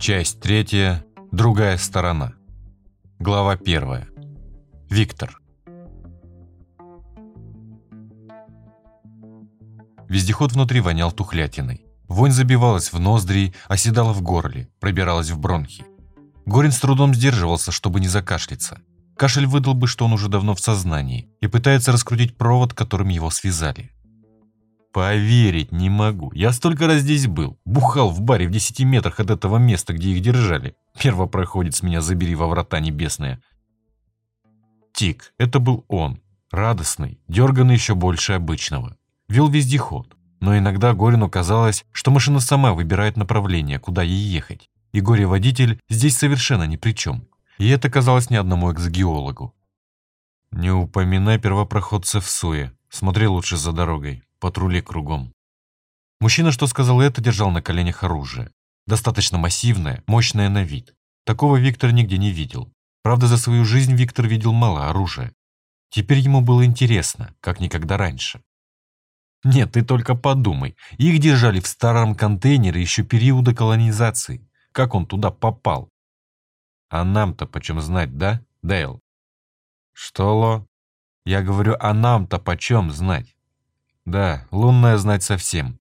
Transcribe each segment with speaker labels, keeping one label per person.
Speaker 1: Часть третья. Другая сторона. Глава первая. Виктор. Вездеход внутри вонял тухлятиной. Вонь забивалась в ноздри, оседала в горле, пробиралась в бронхи. Горин с трудом сдерживался, чтобы не закашляться. Кашель выдал бы, что он уже давно в сознании и пытается раскрутить провод, которым его связали. Поверить не могу. Я столько раз здесь был. Бухал в баре в десяти метрах от этого места, где их держали. Первопроходец меня забери во врата небесные. Тик, это был он. Радостный, дерганный еще больше обычного. Вел вездеход. Но иногда Горину казалось, что машина сама выбирает направление, куда ей ехать. И горе-водитель здесь совершенно ни при чем. И это казалось не одному экзогеологу. «Не упоминай первопроходцев суе. Смотри лучше за дорогой. Патрули кругом». Мужчина, что сказал это, держал на коленях оружие. Достаточно массивное, мощное на вид. Такого Виктор нигде не видел. Правда, за свою жизнь Виктор видел мало оружия. Теперь ему было интересно, как никогда раньше. Нет, ты только подумай. Их держали в старом контейнере еще периода колонизации. Как он туда попал? А нам-то почем знать, да, Дейл? Что, Ло? Я говорю, а нам-то почем знать? Да, лунная знать совсем.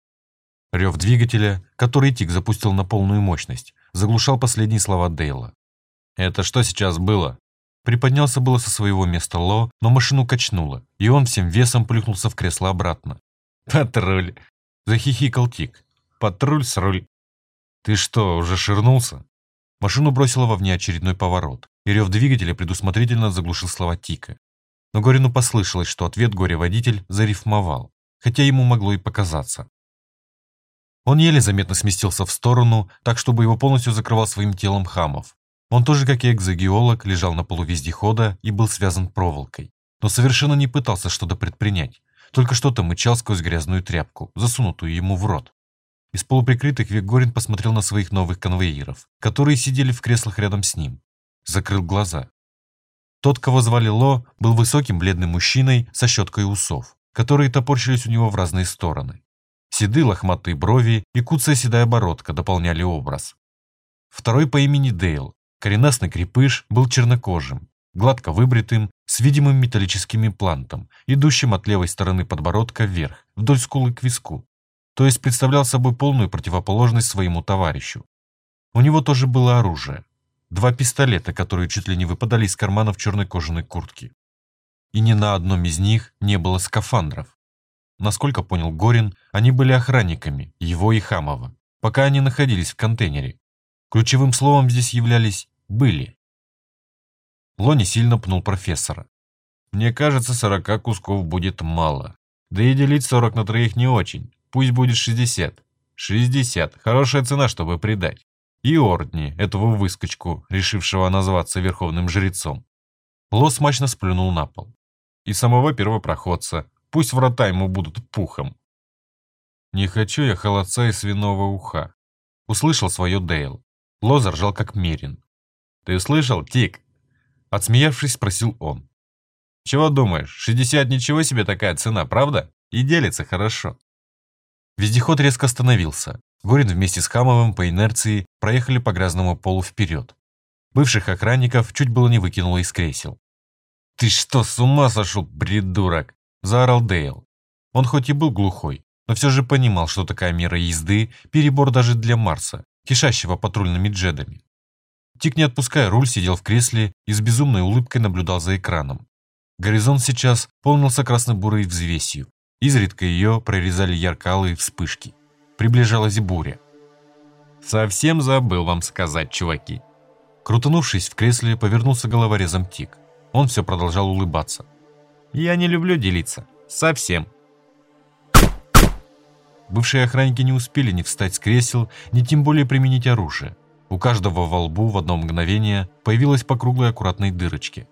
Speaker 1: Рев двигателя, который Тик запустил на полную мощность, заглушал последние слова Дейла. «Это что сейчас было?» Приподнялся было со своего места Ло, но машину качнуло, и он всем весом плюхнулся в кресло обратно. «Патруль!» – захихикал Тик. «Патруль с руль!» «Ты что, уже ширнулся?» Машину бросило во внеочередной поворот, и рев двигателя предусмотрительно заглушил слова Тика. Но Горину послышалось, что ответ горе-водитель зарифмовал, хотя ему могло и показаться. Он еле заметно сместился в сторону, так чтобы его полностью закрывал своим телом Хамов. Он тоже, как и экзогеолог, лежал на полу вездехода и был связан проволокой, но совершенно не пытался что-то предпринять только что-то мычал сквозь грязную тряпку, засунутую ему в рот. Из полуприкрытых век Горин посмотрел на своих новых конвоиров, которые сидели в креслах рядом с ним. Закрыл глаза. Тот, кого звали Ло, был высоким бледным мужчиной со щеткой усов, которые топорщились у него в разные стороны. Седые лохматые брови и куцая седая бородка дополняли образ. Второй по имени Дейл, коренастный крепыш, был чернокожим, гладко выбритым, с видимым металлическим имплантом, идущим от левой стороны подбородка вверх, вдоль скулы к виску. То есть представлял собой полную противоположность своему товарищу. У него тоже было оружие. Два пистолета, которые чуть ли не выпадали из карманов черной кожаной куртки. И ни на одном из них не было скафандров. Насколько понял Горин, они были охранниками, его и Хамова, пока они находились в контейнере. Ключевым словом здесь являлись «были». Лони сильно пнул профессора. «Мне кажется, сорока кусков будет мало. Да и делить сорок на троих не очень. Пусть будет шестьдесят. Шестьдесят. Хорошая цена, чтобы предать. И Ордни, этого выскочку, решившего назваться верховным жрецом. Ло смачно сплюнул на пол. И самого первопроходца. Пусть врата ему будут пухом. Не хочу я холодца и свиного уха. Услышал свое Дейл. Ло заржал как мерин. Ты услышал, Тик? Отсмеявшись, спросил он. «Чего думаешь, 60 ничего себе такая цена, правда? И делится хорошо». Вездеход резко остановился. Горин вместе с Хамовым по инерции проехали по грязному полу вперед. Бывших охранников чуть было не выкинуло из кресел. «Ты что, с ума сошел, придурок?» – заорал Дейл. Он хоть и был глухой, но все же понимал, что такая мера езды – перебор даже для Марса, кишащего патрульными джедами. Тик, не отпуская руль, сидел в кресле и с безумной улыбкой наблюдал за экраном. Горизонт сейчас полнился красно-бурой взвесью. Изредка ее прорезали ярко-алые вспышки. Приближалась буря. «Совсем забыл вам сказать, чуваки». Крутанувшись в кресле, повернулся головорезом Тик. Он все продолжал улыбаться. «Я не люблю делиться. Совсем». Бывшие охранники не успели ни встать с кресел, ни тем более применить оружие. У каждого во лбу в одно мгновение появилась по круглой аккуратной дырочке.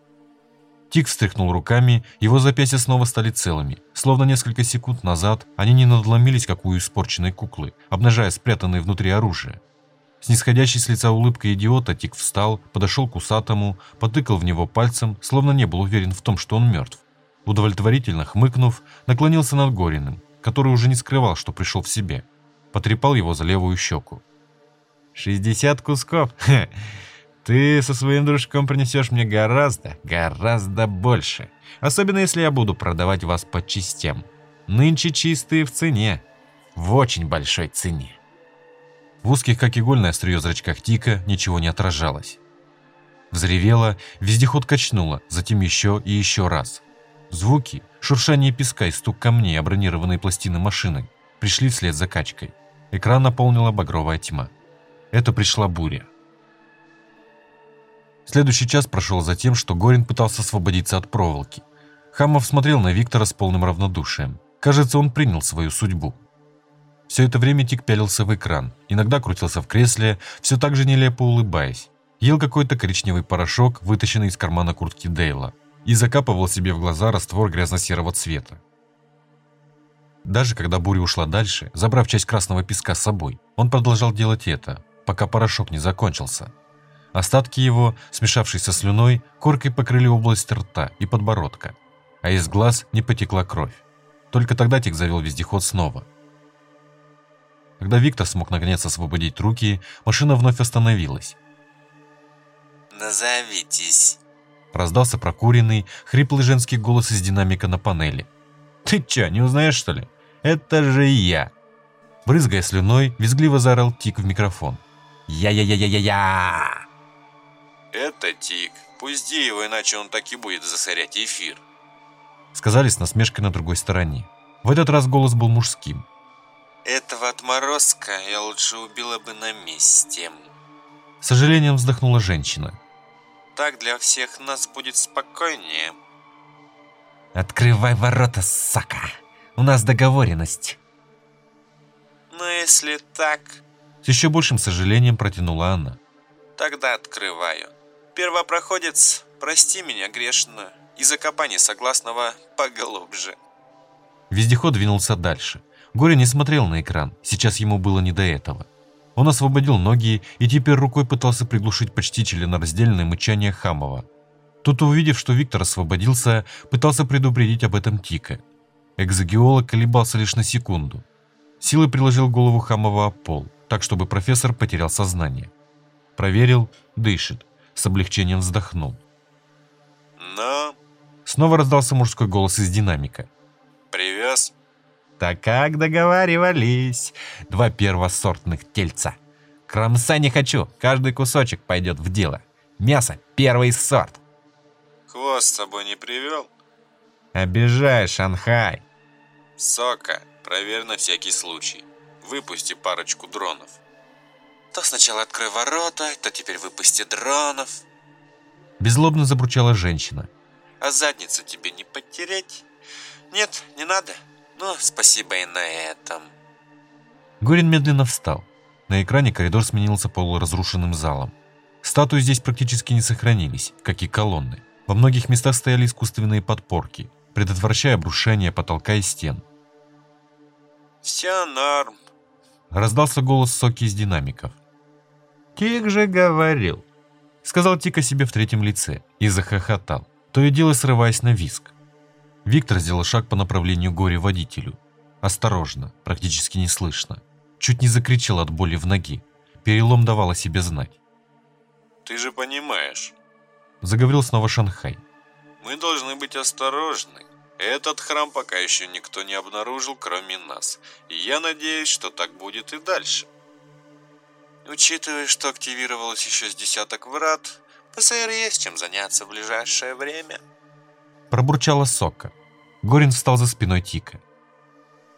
Speaker 1: Тик встряхнул руками, его запястья снова стали целыми, словно несколько секунд назад они не надломились, как у испорченной куклы, обнажая спрятанные внутри оружие. Снисходящий с лица улыбкой идиота Тик встал, подошел к усатому, потыкал в него пальцем, словно не был уверен в том, что он мертв. Удовлетворительно хмыкнув, наклонился над Гориным, который уже не скрывал, что пришел в себе. Потрепал его за левую щеку.
Speaker 2: «Шестьдесят кусков? Ты со своим дружком принесешь мне гораздо, гораздо больше. Особенно, если я буду продавать вас по частям. Нынче чистые в цене. В очень большой цене».
Speaker 1: В узких, как игольное острие зрачках Тика, ничего не отражалось. Взревело, вездеход качнуло, затем еще и еще раз. Звуки, шуршание песка и стук камней о бронированной пластины машины пришли вслед за качкой. Экран наполнила багровая тьма. Это пришла буря. Следующий час прошел за тем, что Горин пытался освободиться от проволоки. Хамов смотрел на Виктора с полным равнодушием. Кажется, он принял свою судьбу. Все это время Тик пялился в экран, иногда крутился в кресле, все так же нелепо улыбаясь. Ел какой-то коричневый порошок, вытащенный из кармана куртки Дейла, и закапывал себе в глаза раствор грязно-серого цвета. Даже когда буря ушла дальше, забрав часть красного песка с собой, он продолжал делать это, пока порошок не закончился. Остатки его, смешавшись со слюной, коркой покрыли область рта и подбородка, а из глаз не потекла кровь. Только тогда Тик завел вездеход снова – когда Виктор смог наконец освободить руки, машина вновь остановилась.
Speaker 3: «Назовитесь!»
Speaker 1: Раздался прокуренный, хриплый женский голос из динамика на панели.
Speaker 2: «Ты чё, не узнаешь, что ли? Это же я!»
Speaker 1: Брызгая слюной, визгливо заорал Тик в микрофон.
Speaker 2: «Я-я-я-я-я!»
Speaker 3: «Это Тик. Пусти его, иначе он так и будет засорять эфир!»
Speaker 1: Сказали с насмешкой на другой стороне. В этот раз голос был мужским.
Speaker 3: Этого отморозка я лучше убила бы на месте.
Speaker 1: С сожалением вздохнула женщина.
Speaker 3: Так для всех нас будет спокойнее.
Speaker 2: Открывай ворота, сака. У нас договоренность.
Speaker 3: Но если так...
Speaker 1: С еще большим сожалением протянула она.
Speaker 3: Тогда открываю. Первопроходец, прости меня грешно, и закопай несогласного поглубже.
Speaker 1: Вездеход двинулся дальше. Горе не смотрел на экран, сейчас ему было не до этого. Он освободил ноги и теперь рукой пытался приглушить почти членораздельное мычание Хамова. Тот, увидев, что Виктор освободился, пытался предупредить об этом Тика. Экзогеолог колебался лишь на секунду. Силой приложил голову Хамова о пол, так, чтобы профессор потерял сознание. Проверил, дышит, с облегчением вздохнул.
Speaker 3: Но...
Speaker 1: Снова раздался мужской голос из динамика.
Speaker 2: Так как договаривались. Два первосортных тельца. Кромса не хочу, каждый кусочек пойдет в дело. Мясо – первый сорт.
Speaker 3: Хвост с собой не привел?
Speaker 2: Обижаешь, Шанхай.
Speaker 3: Сока, проверь на всякий случай. Выпусти парочку дронов. То сначала открой ворота, то теперь выпусти дронов.
Speaker 1: Безлобно забручала женщина.
Speaker 3: А задницу тебе не потерять? Нет, не надо. Ну, спасибо и на этом.
Speaker 1: Горин медленно встал. На экране коридор сменился полуразрушенным залом. Статуи здесь практически не сохранились, как и колонны. Во многих местах стояли искусственные подпорки, предотвращая обрушение потолка и стен.
Speaker 3: «Все норм», —
Speaker 1: раздался голос Соки из динамиков.
Speaker 2: «Тик же говорил», —
Speaker 1: сказал Тик о себе в третьем лице и захохотал, то и дело срываясь на виск. Виктор сделал шаг по направлению горе-водителю. Осторожно, практически не слышно. Чуть не закричал от боли в ноге. Перелом давал о себе знать.
Speaker 3: «Ты же понимаешь», —
Speaker 1: заговорил снова Шанхай.
Speaker 3: «Мы должны быть осторожны. Этот храм пока еще никто не обнаружил, кроме нас. И я надеюсь, что так будет и дальше. Учитывая, что активировалось еще с десяток врат, ПСР есть чем заняться в ближайшее время».
Speaker 1: Пробурчала Сока. Горин встал за спиной Тика.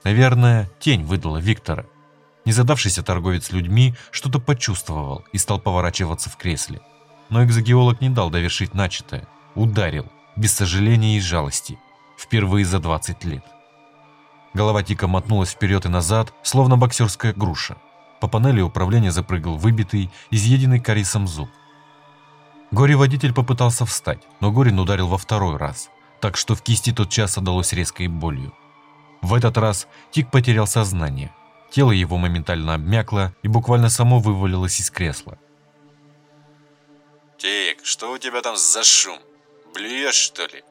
Speaker 1: Наверное, тень выдала Виктора. Незадавшийся торговец людьми что-то почувствовал и стал поворачиваться в кресле. Но экзогеолог не дал довершить начатое. Ударил, без сожаления и жалости. Впервые за 20 лет. Голова Тика мотнулась вперед и назад, словно боксерская груша. По панели управления запрыгал выбитый, изъеденный карисом зуб. Горе-водитель попытался встать, но Горин ударил во второй раз – так что в кисти тот час отдалось резкой болью. В этот раз Тик потерял сознание. Тело его моментально обмякло и буквально само вывалилось из кресла.
Speaker 3: «Тик, что у тебя там за шум? Блюешь, что ли?»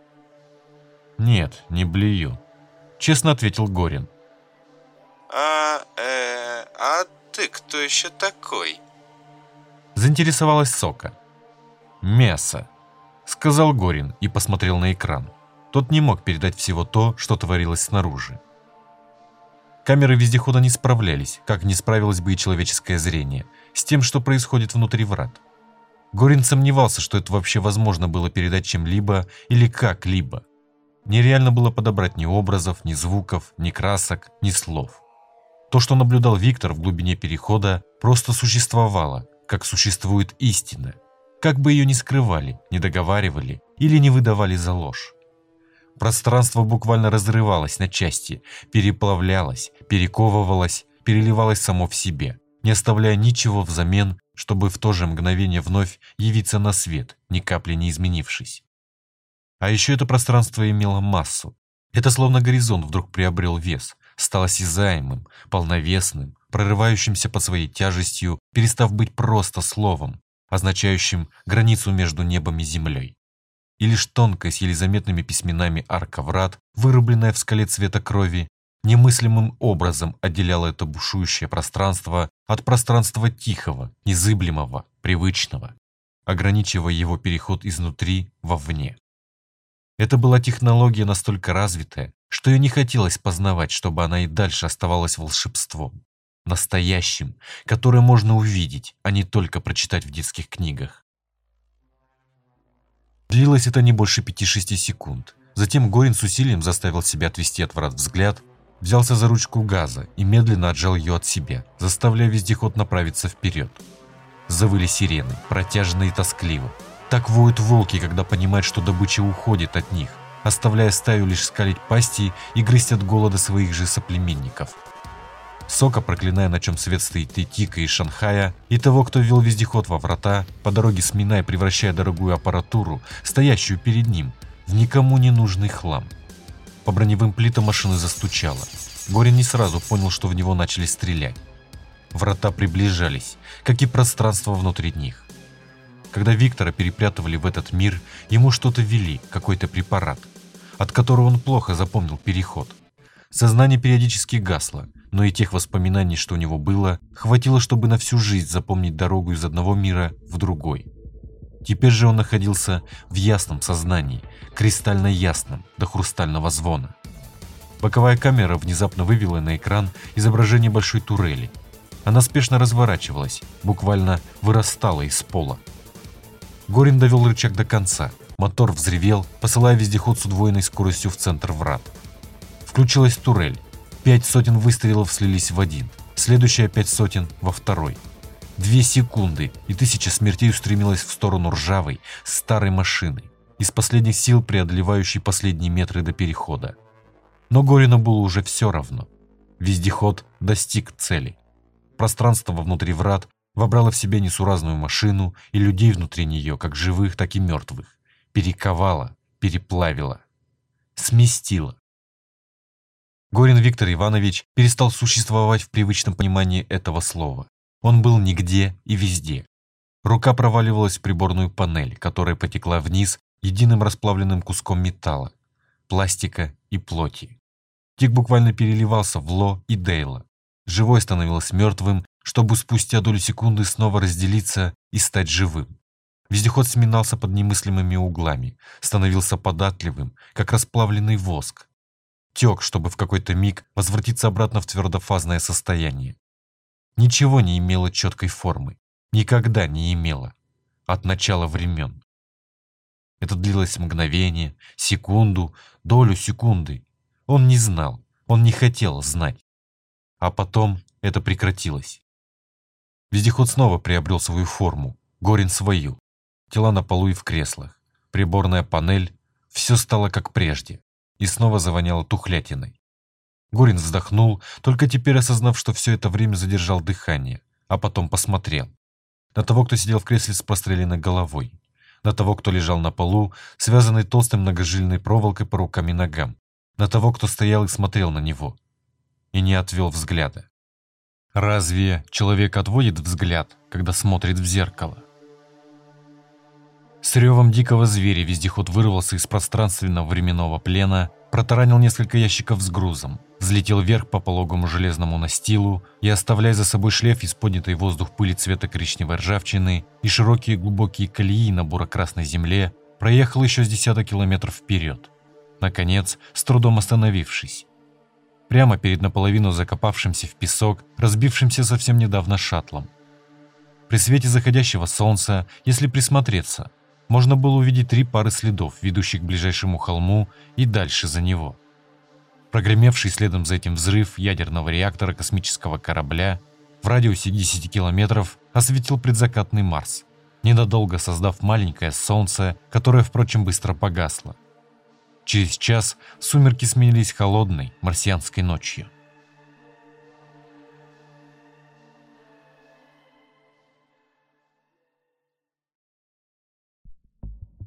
Speaker 1: «Нет, не блюю», — честно ответил Горин.
Speaker 3: А, э, а ты кто еще такой?
Speaker 1: Заинтересовалась Сока. «Мясо», — сказал Горин и посмотрел на экран. Тот не мог передать всего то, что творилось снаружи. Камеры вездехода не справлялись, как не справилось бы и человеческое зрение, с тем, что происходит внутри врат. Горин сомневался, что это вообще возможно было передать чем-либо или как-либо. Нереально было подобрать ни образов, ни звуков, ни красок, ни слов. То, что наблюдал Виктор в глубине перехода, просто существовало, как существует истина, как бы ее ни скрывали, не договаривали или не выдавали за ложь. Пространство буквально разрывалось на части, переплавлялось, перековывалось, переливалось само в себе, не оставляя ничего взамен, чтобы в то же мгновение вновь явиться на свет, ни капли не изменившись. А еще это пространство имело массу. Это словно горизонт вдруг приобрел вес, стал осязаемым, полновесным, прорывающимся под своей тяжестью, перестав быть просто словом, означающим границу между небом и землей. И лишь тонкая с еле заметными письменами арка врат, вырубленная в скале цвета крови, немыслимым образом отделяла это бушующее пространство от пространства тихого, незыблемого, привычного, ограничивая его переход изнутри вовне. Это была технология настолько развитая, что ее не хотелось познавать, чтобы она и дальше оставалась волшебством, настоящим, которое можно увидеть, а не только прочитать в детских книгах. Длилось это не больше 5-6 секунд. Затем Горин с усилием заставил себя отвести от врат взгляд, взялся за ручку газа и медленно отжал ее от себя, заставляя вездеход направиться вперед. Завыли сирены, протяжно и тоскливо. Так воют волки, когда понимают, что добыча уходит от них – оставляя стаю лишь скалить пасти и грызть от голода своих же соплеменников. Сока, проклиная, на чем свет стоит и Тика, и Шанхая, и того, кто вел вездеход во врата, по дороге сминая, превращая дорогую аппаратуру, стоящую перед ним, в никому не нужный хлам. По броневым плитам машины застучало. Горин не сразу понял, что в него начали стрелять. Врата приближались, как и пространство внутри них. Когда Виктора перепрятывали в этот мир, ему что-то ввели, какой-то препарат, от которого он плохо запомнил переход. Сознание периодически гасло, но и тех воспоминаний, что у него было, хватило, чтобы на всю жизнь запомнить дорогу из одного мира в другой. Теперь же он находился в ясном сознании, кристально ясном, до хрустального звона. Боковая камера внезапно вывела на экран изображение большой турели. Она спешно разворачивалась, буквально вырастала из пола. Горин довел рычаг до конца. Мотор взревел, посылая вездеход с удвоенной скоростью в центр врат. Включилась турель. Пять сотен выстрелов слились в один. Следующая пять сотен во второй. Две секунды, и тысяча смертей устремилась в сторону ржавой, старой машины, из последних сил преодолевающей последние метры до перехода. Но Горину было уже все равно. Вездеход достиг цели. Пространство внутри врат вобрала в себя несуразную машину и людей внутри нее, как живых, так и мертвых, перековала, переплавила, сместила. Горин Виктор Иванович перестал существовать в привычном понимании этого слова. Он был нигде и везде. Рука проваливалась в приборную панель, которая потекла вниз единым расплавленным куском металла, пластика и плоти. Тик буквально переливался в Ло и Дейла. Живой становился мертвым, чтобы спустя долю секунды снова разделиться и стать живым. Вездеход сминался под немыслимыми углами, становился податливым, как расплавленный воск. Тек, чтобы в какой-то миг возвратиться обратно в твердофазное состояние. Ничего не имело четкой формы. Никогда не имело. От начала времен. Это длилось мгновение, секунду, долю секунды. Он не знал, он не хотел знать. А потом это прекратилось. Вездеход снова приобрел свою форму, Горин свою. Тела на полу и в креслах. Приборная панель. Все стало как прежде. И снова завоняло тухлятиной. Горин вздохнул, только теперь осознав, что все это время задержал дыхание, а потом посмотрел. На того, кто сидел в кресле с простреленной головой. На того, кто лежал на полу, связанный толстой многожильной проволокой по рукам и ногам. На того, кто стоял и смотрел на него. И не отвел взгляда. Разве человек отводит взгляд, когда смотрит в зеркало? С ревом дикого зверя вездеход вырвался из пространственного временного плена, протаранил несколько ящиков с грузом, взлетел вверх по пологому железному настилу и, оставляя за собой шлейф из поднятой воздух пыли цвета коричневой ржавчины и широкие глубокие колеи на буро-красной земле, проехал еще с десяток километров вперед. Наконец, с трудом остановившись. Прямо перед наполовину закопавшимся в песок, разбившимся совсем недавно шаттлом. При свете заходящего солнца, если присмотреться, можно было увидеть три пары следов, ведущих к ближайшему холму и дальше за него. Прогремевший следом за этим взрыв ядерного реактора космического корабля в радиусе 10 километров осветил предзакатный Марс, ненадолго создав маленькое солнце, которое, впрочем, быстро погасло. Через час сумерки сменились холодной марсианской ночью.